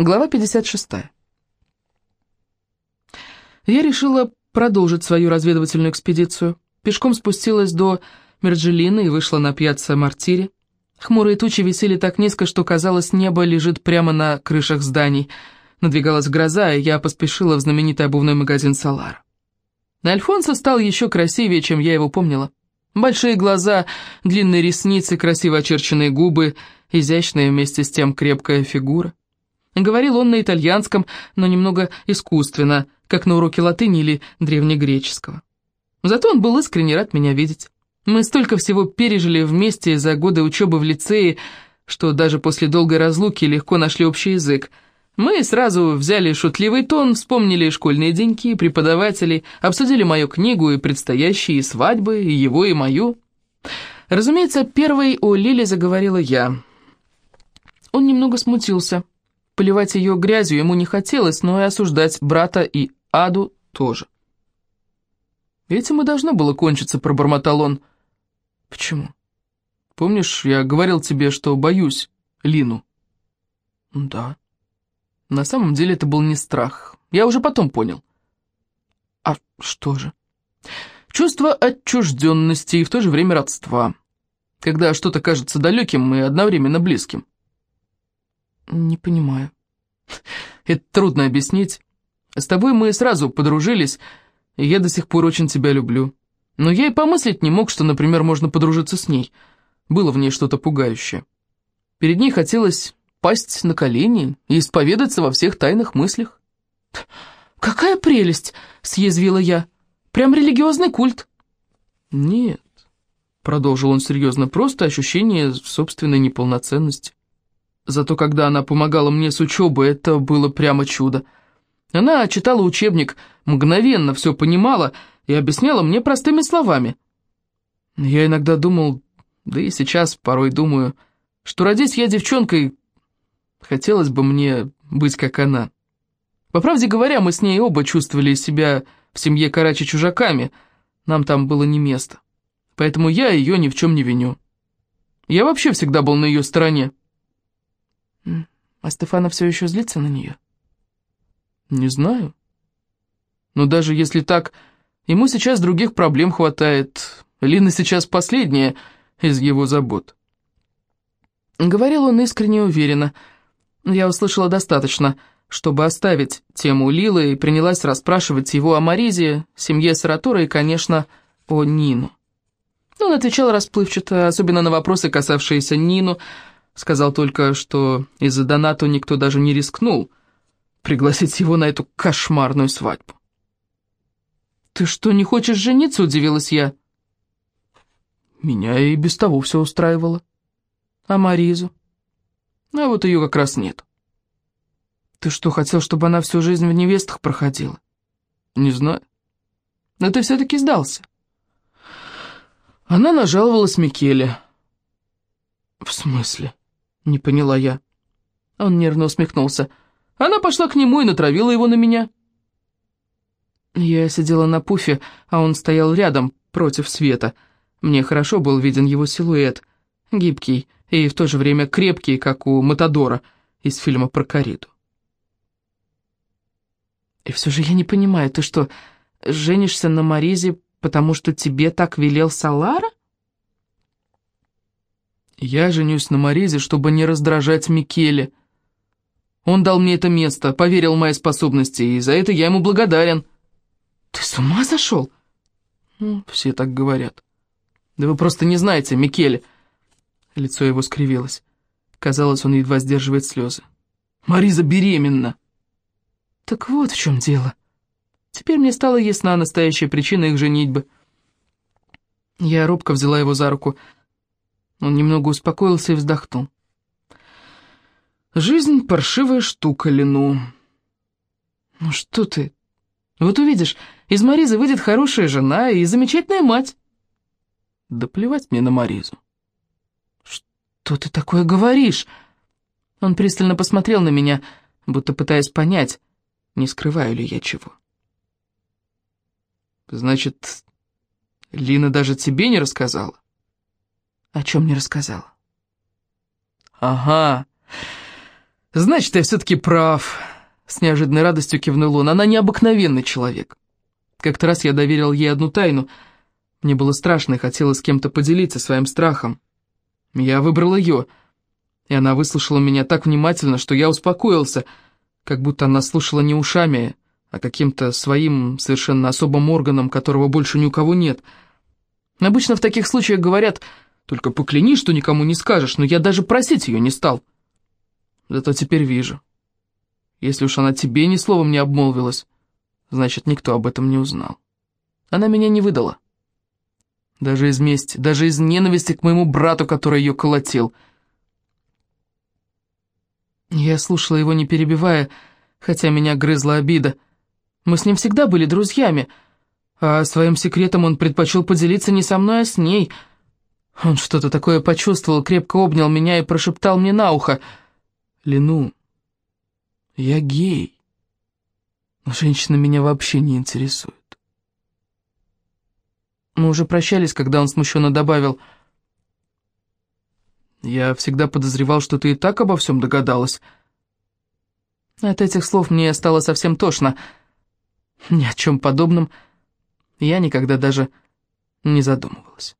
Глава 56. Я решила продолжить свою разведывательную экспедицию. Пешком спустилась до Мерджелины и вышла на пьяцца Мартири. Хмурые тучи висели так низко, что казалось, небо лежит прямо на крышах зданий. Надвигалась гроза, и я поспешила в знаменитый обувной магазин «Солар». Альфонсо стал еще красивее, чем я его помнила. Большие глаза, длинные ресницы, красиво очерченные губы, изящная вместе с тем крепкая фигура. Говорил он на итальянском, но немного искусственно, как на уроке латыни или древнегреческого. Зато он был искренне рад меня видеть. Мы столько всего пережили вместе за годы учебы в лицее, что даже после долгой разлуки легко нашли общий язык. Мы сразу взяли шутливый тон, вспомнили школьные деньки, преподавателей, обсудили мою книгу и предстоящие свадьбы, и его, и мою. Разумеется, первой о Лиле заговорила я. Он немного смутился. Поливать ее грязью ему не хотелось, но и осуждать брата и Аду тоже. «Этим и должно было кончиться», — пробормотал он. «Почему? Помнишь, я говорил тебе, что боюсь Лину?» «Да». На самом деле это был не страх. Я уже потом понял. «А что же?» «Чувство отчужденности и в то же время родства. Когда что-то кажется далеким и одновременно близким». «Не понимаю». «Это трудно объяснить. С тобой мы сразу подружились, и я до сих пор очень тебя люблю. Но я и помыслить не мог, что, например, можно подружиться с ней. Было в ней что-то пугающее. Перед ней хотелось пасть на колени и исповедаться во всех тайных мыслях. «Какая прелесть!» — съязвила я. «Прям религиозный культ». «Нет», — продолжил он серьезно, — «просто ощущение собственной неполноценности. Зато когда она помогала мне с учебой, это было прямо чудо. Она читала учебник, мгновенно все понимала и объясняла мне простыми словами. Я иногда думал, да и сейчас порой думаю, что родись я девчонкой, хотелось бы мне быть как она. По правде говоря, мы с ней оба чувствовали себя в семье Карачи чужаками, нам там было не место. Поэтому я ее ни в чем не виню. Я вообще всегда был на ее стороне. А Стефана все еще злится на нее? Не знаю. Но даже если так, ему сейчас других проблем хватает. Лина сейчас последняя из его забот. Говорил он искренне уверенно. Я услышала достаточно, чтобы оставить тему Лилы и принялась расспрашивать его о Маризе, семье Саратура и, конечно, о Нину. Он отвечал расплывчато, особенно на вопросы, касавшиеся Нину, Сказал только, что из-за донату никто даже не рискнул пригласить его на эту кошмарную свадьбу. «Ты что, не хочешь жениться?» — удивилась я. Меня и без того все устраивало. А Маризу? А вот ее как раз нет. Ты что, хотел, чтобы она всю жизнь в невестах проходила? Не знаю. Но ты все-таки сдался. Она нажаловалась Микеле. В смысле? Не поняла я. Он нервно усмехнулся. Она пошла к нему и натравила его на меня. Я сидела на пуфе, а он стоял рядом, против света. Мне хорошо был виден его силуэт, гибкий и в то же время крепкий, как у Матадора из фильма про кориду. И все же я не понимаю, ты что, женишься на Маризе, потому что тебе так велел Салара? Я женюсь на Морезе, чтобы не раздражать Микеле. Он дал мне это место, поверил в мои способности, и за это я ему благодарен. Ты с ума сошел? Ну, все так говорят. Да вы просто не знаете, Микеле. Лицо его скривилось. Казалось, он едва сдерживает слезы. Мариза беременна. Так вот в чем дело. Теперь мне стала ясна настоящая причина их женитьбы. Я робко взяла его за руку. Он немного успокоился и вздохнул. «Жизнь — паршивая штука, Лену». «Ну что ты? Вот увидишь, из Маризы выйдет хорошая жена и замечательная мать». «Да плевать мне на Маризу». «Что ты такое говоришь?» Он пристально посмотрел на меня, будто пытаясь понять, не скрываю ли я чего. «Значит, Лина даже тебе не рассказала?» О чем не рассказала? Ага. «Значит, я все-таки прав», — с неожиданной радостью кивнул он. «Она необыкновенный человек. Как-то раз я доверил ей одну тайну. Мне было страшно и хотелось с кем-то поделиться своим страхом. Я выбрал ее, и она выслушала меня так внимательно, что я успокоился, как будто она слушала не ушами, а каким-то своим совершенно особым органом, которого больше ни у кого нет. Обычно в таких случаях говорят, только поклянись, что никому не скажешь, но я даже просить ее не стал. Зато теперь вижу. Если уж она тебе ни словом не обмолвилась, значит, никто об этом не узнал. Она меня не выдала. Даже из мести, даже из ненависти к моему брату, который ее колотил. Я слушала его, не перебивая, хотя меня грызла обида. Мы с ним всегда были друзьями, а своим секретом он предпочел поделиться не со мной, а с ней. Он что-то такое почувствовал, крепко обнял меня и прошептал мне на ухо. «Лину, я гей, но женщины меня вообще не интересуют». Мы уже прощались, когда он смущенно добавил. «Я всегда подозревал, что ты и так обо всем догадалась». От этих слов мне стало совсем тошно. Ни о чем подобном я никогда даже не задумывалась.